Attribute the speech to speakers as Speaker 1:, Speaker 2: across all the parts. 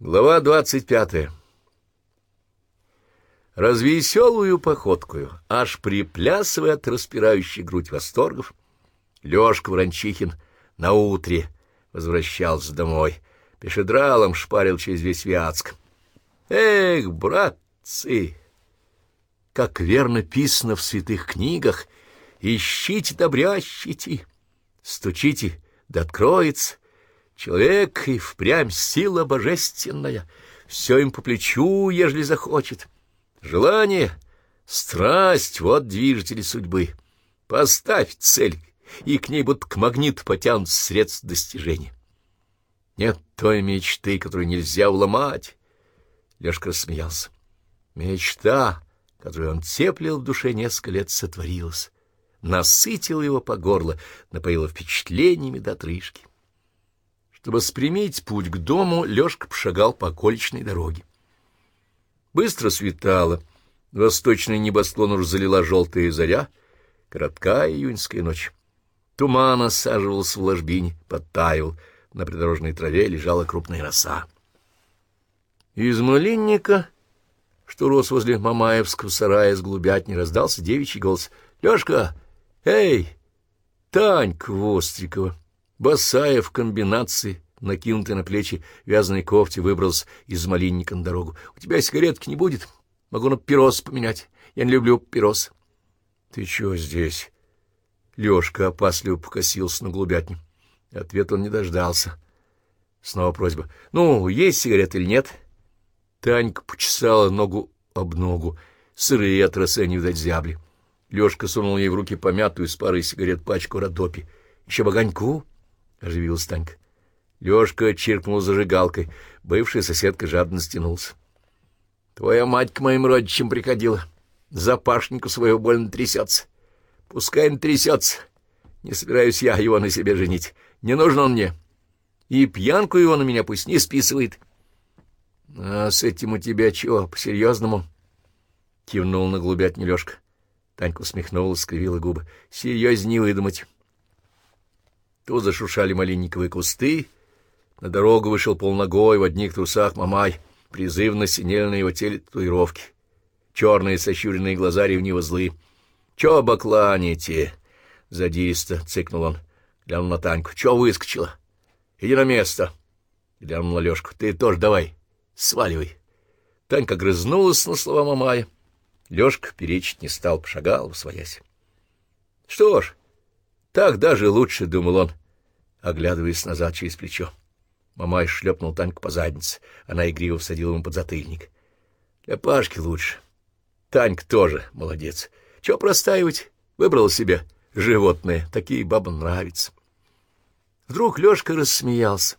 Speaker 1: Глава двадцать пятая Развеселую походкую, аж приплясывая от распирающей грудь восторгов, Лёшка Ворончихин на утре возвращался домой, пешедралом шпарил через весь Вятск. Эх, братцы! Как верно писано в святых книгах, ищите добря, ищите, стучите, да откроется, Человек и впрямь сила божественная, все им по плечу, ежели захочет. Желание, страсть — вот движители судьбы. Поставь цель, и к ней будто к магниту потянут средств достижения. Нет той мечты, которую нельзя уломать. Лешка рассмеялся. Мечта, которую он теплил в душе несколько лет, сотворилась, насытила его по горло, напоила впечатлениями до отрыжки. Чтобы спрямить путь к дому, Лёшка пошагал по околичной дороге. Быстро светало, восточный небосклон уж залила желтая заря, короткая июньская ночь. Туман осаживался в ложбине, подтаял, на придорожной траве лежала крупная роса. Из малинника, что рос возле Мамаевского сарая с голубятни, раздался девичий голос. — Лёшка! Эй! Танька Вострикова! Босая в комбинации, накинутая на плечи вязаной кофте, выбрался из малинника на дорогу. — У тебя сигаретки не будет? Могу на пирос поменять. Я не люблю пирос. — Ты чего здесь? Лёшка опасливо покосился на голубятню. Ответ он не дождался. Снова просьба. — Ну, есть сигарет или нет? Танька почесала ногу об ногу. Сырые от росы не видать зябли. Лёшка сунул ей в руки помятую с парой сигарет пачку Родопи. — Еще бы огоньку? — оживилась Танька. Лёшка чиркнул зажигалкой. Бывшая соседка жадно стянулся. — Твоя мать к моим родичам приходила. Запашнику своего больно трясется. Пускай он трясется. Не собираюсь я его на себе женить. Не нужен он мне. И пьянку его на меня пусть не списывает. — А с этим у тебя чего, по-серьезному? — кивнул на голубятню Лёшка. Танька усмехнулась, скривила губы. — Серьезнее выдумать. Тут зашуршали малинниковые кусты, на дорогу вышел полногой в одних трусах мамай, призывно синели на его теле татуировки. Черные сощуренные глаза ревниво злы. — Чё бакланите? — задиристо цыкнул он. Глянул на Таньку. — Чё выскочила? Иди на место. Глянул на Лёшку. — Ты тоже давай, сваливай. Танька грызнулась на слова мамая. Лёшка перечить не стал, пошагал, своясь. — Что ж, так даже лучше, — думал он, оглядываясь назад через плечо. Мамай шлепнул Таньку по заднице. Она игриво всадила ему под затыльник. Для Пашки лучше. Танька тоже молодец. Чего простаивать? Выбрал себе животное. Такие бабам нравятся. Вдруг Лёшка рассмеялся.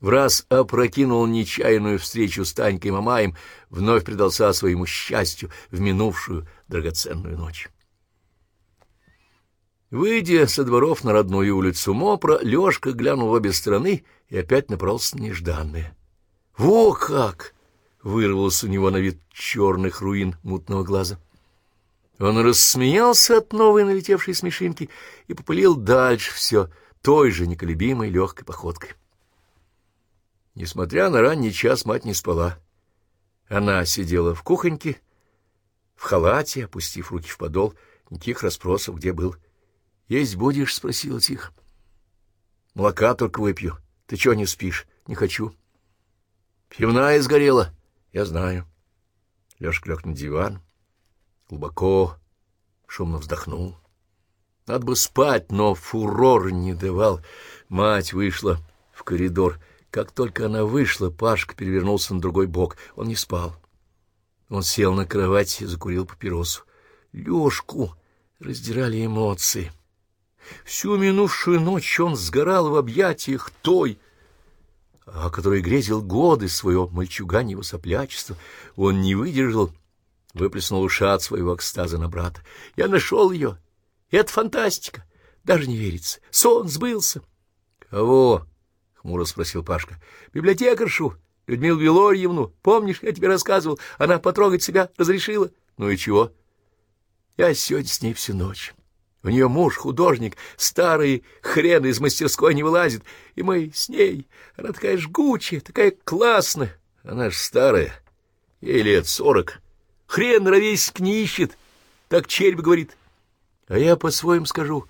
Speaker 1: В раз опрокинул нечаянную встречу с Танькой Мамаем, вновь предался своему счастью в минувшую драгоценную ночь. Выйдя со дворов на родную улицу Мопра, Лёшка глянул в обе стороны и опять напрался на нежданное. «Во как!» — вырвался у него на вид черных руин мутного глаза. Он рассмеялся от новой налетевшей смешинки и попылил дальше все той же неколебимой легкой походкой. Несмотря на ранний час, мать не спала. Она сидела в кухоньке, в халате, опустив руки в подол, никаких расспросов, где был есть будешь? — спросила тихо. — Молока только выпью. Ты чего не спишь? — Не хочу. — Пивная сгорела. — Я знаю. Лёшка лег на диван, глубоко, шумно вздохнул. Надо бы спать, но фурор не давал. Мать вышла в коридор. Как только она вышла, Пашка перевернулся на другой бок. Он не спал. Он сел на кровать и закурил папиросу. Лёшку раздирали эмоции. Всю минувшую ночь он сгорал в объятиях той, о которой грезил годы своего мальчуганьего соплячества. Он не выдержал, выплеснул ушат своего экстаза на брата. «Я нашел ее! Это фантастика! Даже не верится! Сон сбылся!» «Кого?» — хмуро спросил Пашка. «Библиотекаршу, Людмилу Вилорьевну. Помнишь, я тебе рассказывал, она потрогать себя разрешила?» «Ну и чего?» «Я сегодня с ней всю ночь». У нее муж художник, старый хрен из мастерской не вылазит, и мы с ней. Она такая жгучая, такая классная. Она ж старая, ей лет сорок. Хрен ровесник не ищет, так червь говорит. А я по-своему скажу,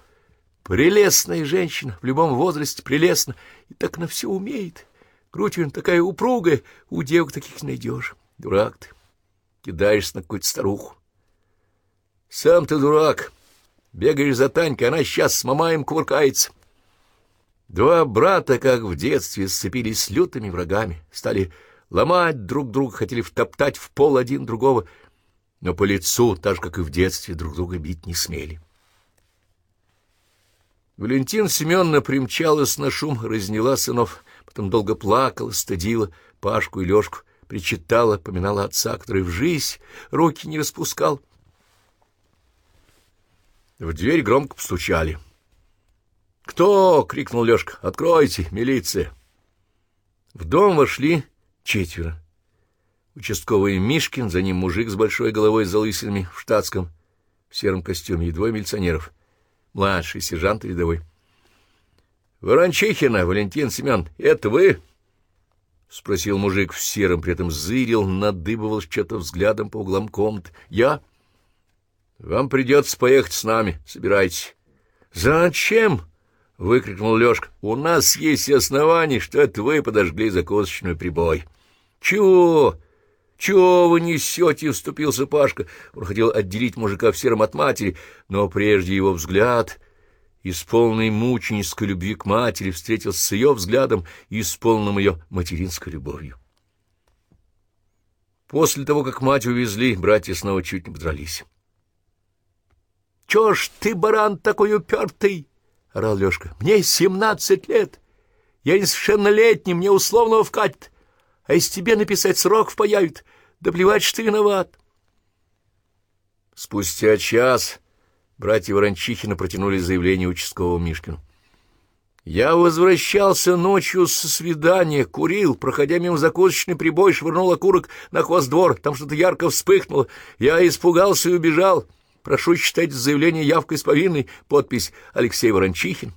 Speaker 1: прелестная женщина, в любом возрасте прелестна, и так на все умеет. Грудь у такая упругая, у девок таких найдешь. Дурак ты, кидаешься на какую-то старуху. Сам ты дурак, бегаешь за Танькой, она сейчас с мамаем кувыркается. Два брата, как в детстве, сцепились с лютыми врагами, стали ломать друг друга, хотели втоптать в пол один другого, но по лицу, так же, как и в детстве, друг друга бить не смели. Валентин Семеновна примчалась на шум, разняла сынов, потом долго плакала, стыдила Пашку и Лёшку, причитала, поминала отца, который в жизнь руки не распускал. В дверь громко постучали. «Кто?» — крикнул Лёшка. «Откройте, милиция!» В дом вошли четверо. Участковый Мишкин, за ним мужик с большой головой с залысинами в штатском, в сером костюме, и двое милиционеров. Младший сержант рядовой. «Ворончихина, Валентин Семен, это вы?» — спросил мужик в сером, при этом зырил, надыбывал что-то взглядом по углам комнаты. «Я?» «Вам придется поехать с нами. Собирайтесь». «Зачем?» — выкрикнул Лёшка. — У нас есть основания, что это вы подожгли закусочную прибой. — Чего? Чего вы несете? — вступился Пашка. Он хотел отделить мужика в сером от матери, но прежде его взгляд, исполненный мученической любви к матери, встретился с ее взглядом, исполненным ее материнской любовью. После того, как мать увезли, братья снова чуть не подрались. — Чё ж ты, баран, такой упертый? — орал Лёшка. — Мне семнадцать лет. Я несовершеннолетний, мне условного вкатит. А если тебе написать срок впаяют, да плевать, что ты виноват. Спустя час братья Ворончихина протянули заявление участковому Мишкину. Я возвращался ночью со свидания, курил, проходя мимо закусочный прибой, швырнул окурок на хвост двор, там что-то ярко вспыхнуло. Я испугался и убежал. Прошу считать заявление явкой с повинной, подпись Алексей Ворончихин.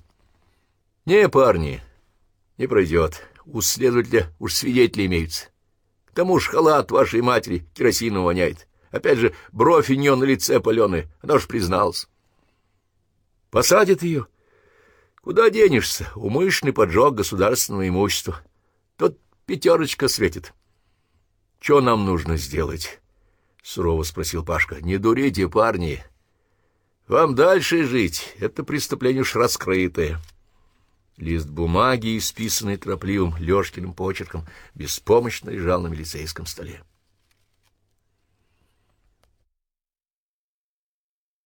Speaker 1: Не, парни, не пройдет. У следователя уж свидетели имеются. К тому ж халат вашей матери керосином воняет. Опять же, бровь у нее на лице паленая, она уж призналась. Посадят ее. Куда денешься? Умышленный поджог государственного имущества. Тут пятерочка светит. Что нам нужно сделать? — сурово спросил Пашка. — Не дурите, парни. Вам дальше жить. Это преступление уж раскрытое. Лист бумаги, исписанный торопливым Лёшкиным почерком, беспомощно лежал на милицейском столе.